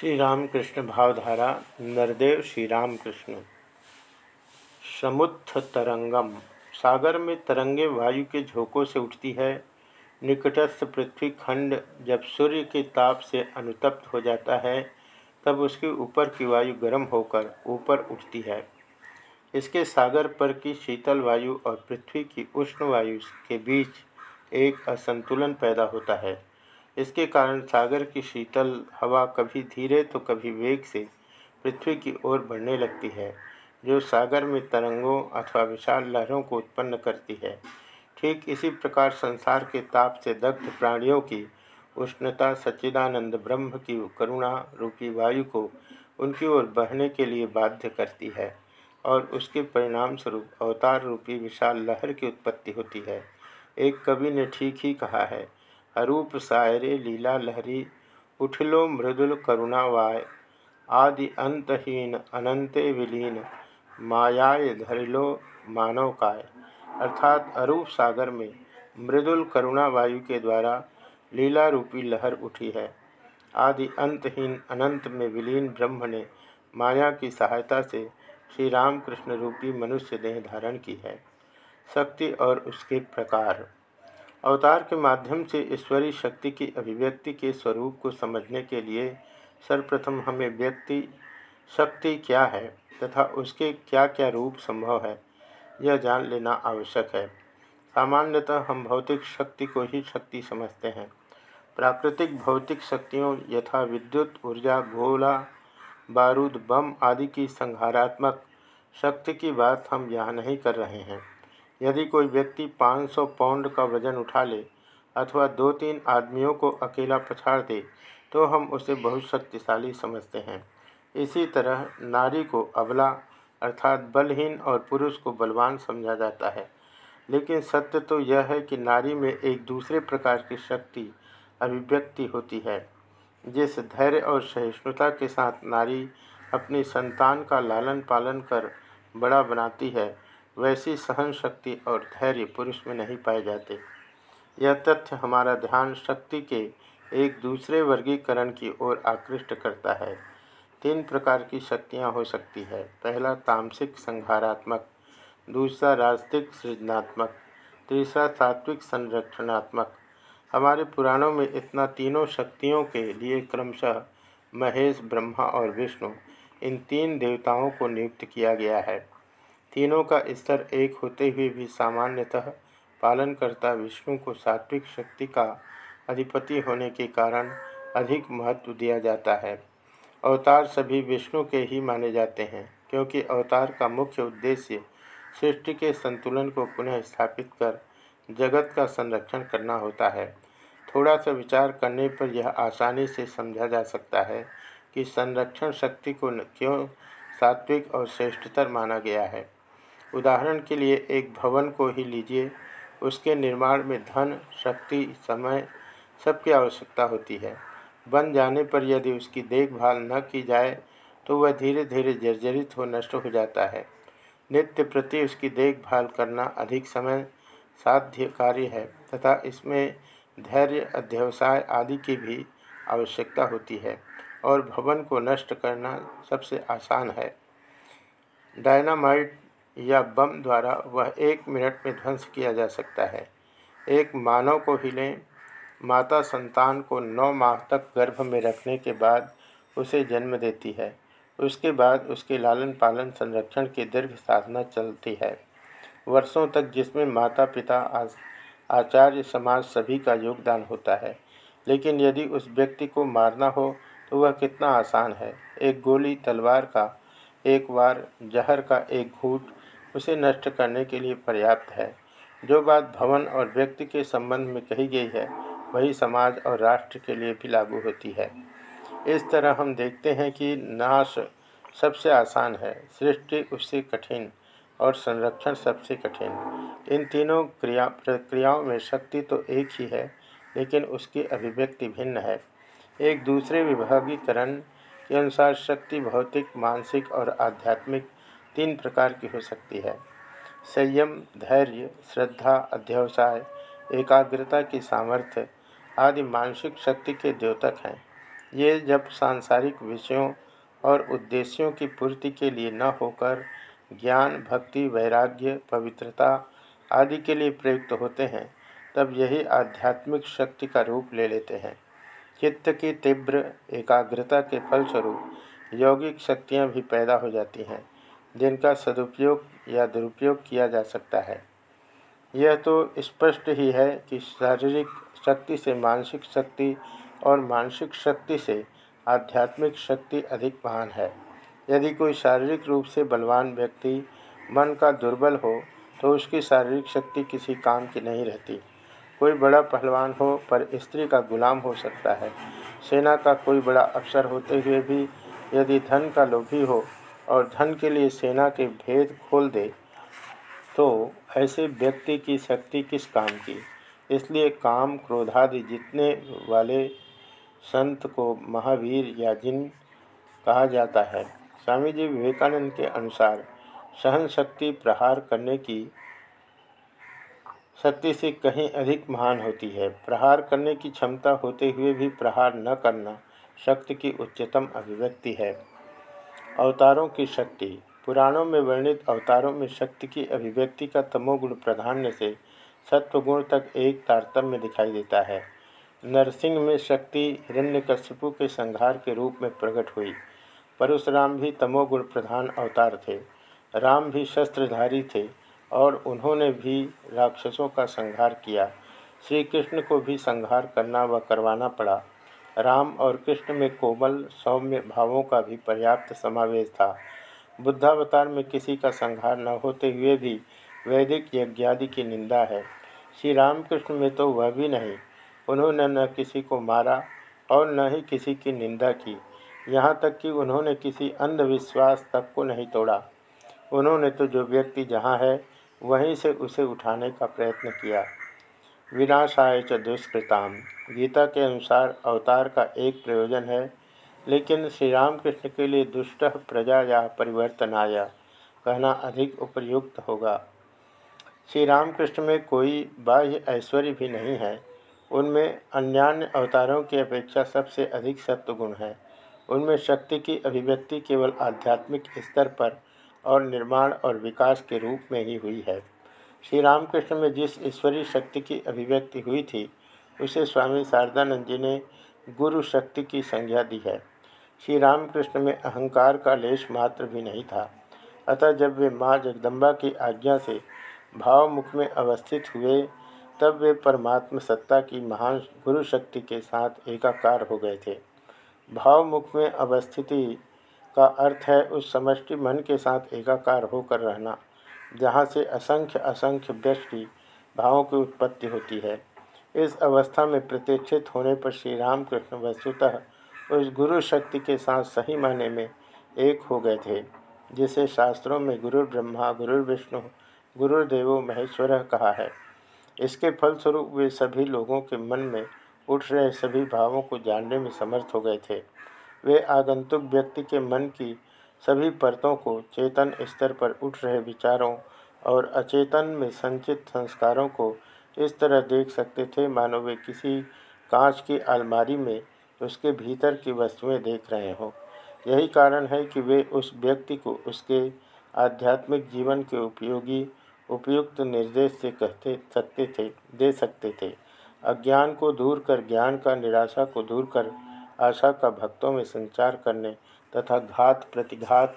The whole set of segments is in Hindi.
श्री रामकृष्ण भावधारा, नरदेव श्री रामकृष्ण समुत्थ तरंगम, सागर में तरंगे वायु के झोंकों से उठती है। निकटस्थ पृथ्वी खंड जब सूर्य के ताप से अनुतप्त हो जाता है, तब उसके ऊपर की वायु गर्म होकर ऊपर उठती है। इसके सागर पर की शीतल वायु और पृथ्वी की उष्ण वायु के बीच एक असंतुलन पैदा होता है। इसके कारण सागर की शीतल हवा कभी धीरे तो कभी वेग से पृथ्वी की ओर बढ़ने लगती है, जो सागर में तरंगों अथवा विशाल लहरों को उत्पन्न करती है। ठीक इसी प्रकार संसार के ताप से दग्ध प्राणियों की उष्णता सच्चिदानंद ब्रह्म की करुणा रूपी वायु को उनकी ओर बहने के लिए बाध्य करती है और उसके परिणाम स्वरूप अवतार रूपी विशाल लहर की उत्पत्ति होती है। एक कवि ने ठीक ही कहा है अरूप सायरे, लीला लहरी, उठलो मृदुल करुणावाय आदि अंतहीन, अनंते विलीन मायाय धरिलो मानव काय। अर्थात अरूप सागर में मृदुल करुणा वायु के द्वारा लीला रूपी लहर उठी है। आदि अंतहीन, अनंत में विलीन ब्रह्म ने माया की सहायता से श्री रामकृष्ण रूपी मनुष्य देह धारण की है। शक्ति और उसके प्रकार। अवतार के माध्यम से ईश्वरीय शक्ति की अभिव्यक्ति के स्वरूप को समझने के लिए सर्वप्रथम हमें व्यक्ति, शक्ति क्या है तथा उसके क्या क्या रूप संभव है, यह जान लेना आवश्यक है। सामान्यतः हम भौतिक शक्ति को ही शक्ति समझते हैं। प्राकृतिक भौतिक शक्तियों यथा विद्युत, ऊर्जा गोला बारूद, बम आदि की संहारात्मक शक्ति की बात हम यहाँ नहीं कर रहे हैं। यदि कोई व्यक्ति 500 पाउंड का वज़न उठा ले अथवा दो तीन आदमियों को अकेला पछाड़ दे तो हम उसे बहुत शक्तिशाली समझते हैं। इसी तरह नारी को अबला अर्थात बलहीन और पुरुष को बलवान समझा जाता है। लेकिन सत्य तो यह है कि नारी में एक दूसरे प्रकार की शक्ति अभिव्यक्ति होती है, जिस धैर्य और सहिष्णुता के साथ नारी अपनी संतान का लालन पालन कर बड़ा बनाती है। वैसी सहन शक्ति और धैर्य पुरुष में नहीं पाए जाते। यह तथ्य हमारा ध्यान शक्ति के एक दूसरे वर्गीकरण की ओर आकृष्ट करता है। तीन प्रकार की शक्तियाँ हो सकती है। पहला, तामसिक, संहारात्मक। दूसरा राजतिक सृजनात्मक। तीसरा, सात्विक, संरक्षणात्मक। हमारे पुराणों में इतना तीनों शक्तियों के लिए क्रमशः महेश, ब्रह्मा और विष्णु इन तीन देवताओं को नियुक्त किया गया है। तीनों का स्तर एक होते हुए भी सामान्यतः पालनकर्ता विष्णु को सात्विक शक्ति का अधिपति होने के कारण अधिक महत्व दिया जाता है। अवतार सभी विष्णु के ही माने जाते हैं, क्योंकि अवतार का मुख्य उद्देश्य सृष्टि के संतुलन को पुनः स्थापित कर जगत का संरक्षण करना होता है। थोड़ा सा विचार करने पर यह आसानी से समझा जा सकता है कि संरक्षण शक्ति को क्यों सात्विक और श्रेष्ठतर माना गया है। उदाहरण के लिए एक भवन को ही लीजिए। उसके निर्माण में धन, शक्ति, समय सबकी आवश्यकता होती है। बन जाने पर यदि उसकी देखभाल न की जाए तो वह धीरे धीरे जर्जरित हो, नष्ट हो जाता है। नित्य प्रति उसकी देखभाल करना अधिक समय साध्य कार्य है, तथा इसमें धैर्य, अध्यवसाय आदि की भी आवश्यकता होती है, और भवन को नष्ट करना सबसे आसान है। डायनामाइट या बम द्वारा वह एक मिनट में ध्वंस किया जा सकता है। एक मानव को ही लें माता संतान को नौ माह तक गर्भ में रखने के बाद उसे जन्म देती है। उसके बाद उसके लालन पालन संरक्षण की दीर्घ साधना चलती है। वर्षों तक जिसमें माता पिता आचार्य समाज सभी का योगदान होता है, लेकिन यदि उस व्यक्ति को मारना हो तो वह कितना आसान है। एक गोली तलवार का एक बार जहर का एक घूट उसे नष्ट करने के लिए पर्याप्त है। जो बात भवन और व्यक्ति के संबंध में कही गई है, वही समाज और राष्ट्र के लिए भी लागू होती है। इस तरह हम देखते हैं कि नाश सबसे आसान है, सृष्टि उससे कठिन और संरक्षण सबसे कठिन। इन तीनों क्रिया, प्रक्रियाओं में शक्ति तो एक ही है, लेकिन उसकी अभिव्यक्ति भिन्न है। एक दूसरे विभागीकरण के अनुसार शक्ति, भौतिक, मानसिक और आध्यात्मिक तीन प्रकार की हो सकती है। संयम, धैर्य, श्रद्धा, अध्यवसाय, एकाग्रता की सामर्थ्य आदि मानसिक शक्ति के द्योतक हैं। ये जब सांसारिक विषयों और उद्देश्यों की पूर्ति के लिए न होकर ज्ञान, भक्ति, वैराग्य, पवित्रता आदि के लिए प्रयुक्त होते हैं, तब यही आध्यात्मिक शक्ति का रूप ले लेते हैं। चित्त की तीव्र एकाग्रता के फलस्वरूप यौगिक शक्तियाँ भी पैदा हो जाती हैं, जिनका सदुपयोग या दुरुपयोग किया जा सकता है। यह तो स्पष्ट ही है कि शारीरिक शक्ति से मानसिक शक्ति और मानसिक शक्ति से आध्यात्मिक शक्ति अधिक महान है। यदि कोई शारीरिक रूप से बलवान व्यक्ति मन का दुर्बल हो तो उसकी शारीरिक शक्ति किसी काम की नहीं रहती। कोई बड़ा पहलवान हो, पर स्त्री का गुलाम हो सकता है। सेना का कोई बड़ा अफसर होते हुए भी यदि धन का लोभी हो और धन के लिए सेना के भेद खोल दे तो ऐसे व्यक्ति की शक्ति किस काम की? इसलिए काम क्रोधादि जितने वाले संत को महावीर या जिन कहा जाता है। स्वामी जी विवेकानंद के अनुसार, सहन शक्ति प्रहार करने की शक्ति से कहीं अधिक महान होती है। प्रहार करने की क्षमता होते हुए भी प्रहार न करना शक्ति की उच्चतम अभिव्यक्ति है। अवतारों की शक्ति। पुराणों में वर्णित अवतारों में शक्ति की अभिव्यक्ति का तमोगुण प्राधान्य से सत्वगुण तक एक तारतम्य दिखाई देता है। नरसिंह में शक्ति हिरण्यकश्यपु के संहार के रूप में प्रकट हुई। परशुराम भी तमोगुण प्रधान अवतार थे। राम भी शस्त्रधारी थे। और उन्होंने भी राक्षसों का संहार किया। श्री कृष्ण को भी संहार करना व करवाना पड़ा। राम और कृष्ण में कोमल, सौम्य भावों का भी पर्याप्त समावेश था। बुद्धावतार में किसी का संहार न होते हुए भी वैदिक यज्ञादि की निंदा है। श्री रामकृष्ण में तो वह भी नहीं। उन्होंने न किसी को मारा और न ही किसी की निंदा की। यहाँ तक कि उन्होंने किसी अंधविश्वास तक को नहीं तोड़ा। उन्होंने तो जो व्यक्ति जहाँ है वहीं से उसे उठाने का प्रयत्न किया। विनाशाय च दुष्कृताम। गीता के अनुसार अवतार का एक प्रयोजन है, लेकिन श्री रामकृष्ण के लिए दुष्ट प्रजा या परिवर्तनाया कहना अधिक उपयुक्त होगा। श्री रामकृष्ण में कोई बाह्य ऐश्वर्य भी नहीं है। उनमें अन्यान्य अवतारों की अपेक्षा सबसे अधिक सत्वगुण है। उनमें शक्ति की अभिव्यक्ति केवल आध्यात्मिक स्तर पर और निर्माण और विकास के रूप में ही हुई है। श्री रामकृष्ण में जिस ईश्वरीय शक्ति की अभिव्यक्ति हुई थी, उसे स्वामी शारदानंद जी ने गुरु शक्ति की संज्ञा दी है। श्री रामकृष्ण में अहंकार का लेश मात्र भी नहीं था। अतः जब वे माँ जगदम्बा की आज्ञा से भावमुख में अवस्थित हुए, तब वे परमात्म सत्ता की महान गुरु शक्ति के साथ एकाकार हो गए थे। भावमुख में अवस्थिति का अर्थ है उस समष्टि मन के साथ एकाकार होकर रहना, जहाँ से असंख्य असंख्य व्यष्टि भावों की उत्पत्ति होती है। इस अवस्था में प्रतिष्ठित होने पर श्री रामकृष्ण वस्तुतः उस गुरु शक्ति के साथ सही मायने में एक हो गए थे, जिसे शास्त्रों में गुरु ब्रह्मा गुरु विष्णु गुरुदेवो महेश्वर कहा है। इसके फलस्वरूप वे सभी लोगों के मन में उठ रहे सभी भावों को जानने में समर्थ हो गए थे। वे आगंतुक व्यक्ति के मन की सभी परतों को चेतन स्तर पर उठ रहे विचारों और अचेतन में संचित संस्कारों को इस तरह देख सकते थे मानो वे किसी कांच की अलमारी में उसके भीतर की वस्तुएँ देख रहे हों। यही कारण है कि वे उस व्यक्ति को उसके आध्यात्मिक जीवन के उपयोगी, उपयुक्त निर्देश से कहते, सकते थे, दे सकते थे। अज्ञान को दूर कर, ज्ञान का निराशा को दूर कर आशा का भक्तों में संचार करने तथा घात प्रतिघात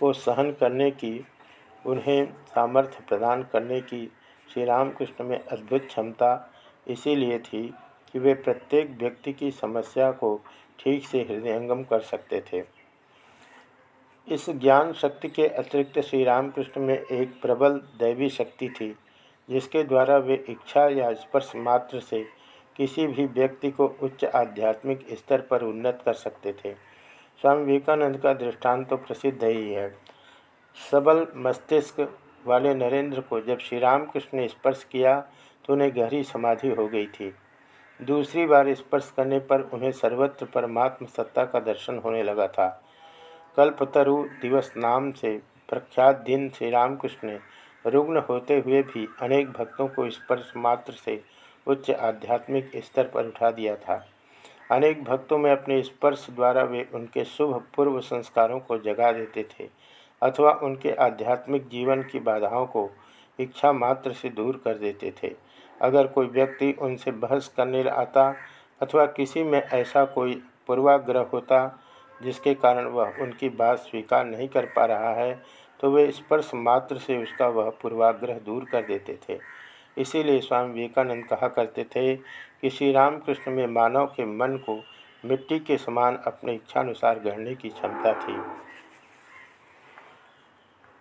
को सहन करने की, उन्हें सामर्थ्य प्रदान करने की श्री रामकृष्ण में अद्भुत क्षमता इसीलिए थी कि वे प्रत्येक व्यक्ति की समस्या को ठीक से हृदयंगम कर सकते थे। इस ज्ञान शक्ति के अतिरिक्त श्री रामकृष्ण में एक प्रबल दैवी शक्ति थी, जिसके द्वारा वे इच्छा या स्पर्श मात्र से किसी भी व्यक्ति को उच्च आध्यात्मिक स्तर पर उन्नत कर सकते थे। स्वामी विवेकानंद का दृष्टांत तो प्रसिद्ध ही है। सबल मस्तिष्क वाले नरेंद्र को जब श्री रामकृष्ण ने स्पर्श किया तो उन्हें गहरी समाधि हो गई थी। दूसरी बार स्पर्श करने पर उन्हें सर्वत्र परमात्म सत्ता का दर्शन होने लगा था। कल्पतरु दिवस नाम से प्रख्यात दिन श्री रामकृष्ण ने रुग्ण होते हुए भी अनेक भक्तों को स्पर्श मात्र से उच्च आध्यात्मिक स्तर पर उठा दिया था। अनेक भक्तों में अपने स्पर्श द्वारा वे उनके शुभ पूर्व संस्कारों को जगा देते थे, अथवा उनके आध्यात्मिक जीवन की बाधाओं को इच्छा मात्र से दूर कर देते थे। अगर कोई व्यक्ति उनसे बहस करने आता, अथवा किसी में ऐसा कोई पूर्वाग्रह होता, जिसके कारण वह उनकी बात स्वीकार नहीं कर पा रहा है तो वे स्पर्श मात्र से उसका वह पूर्वाग्रह दूर कर देते थे। इसीलिए स्वामी विवेकानंद कहा करते थे कि श्री रामकृष्ण में मानव के मन को मिट्टी के समान अपनी इच्छानुसार गढ़ने की क्षमता थी।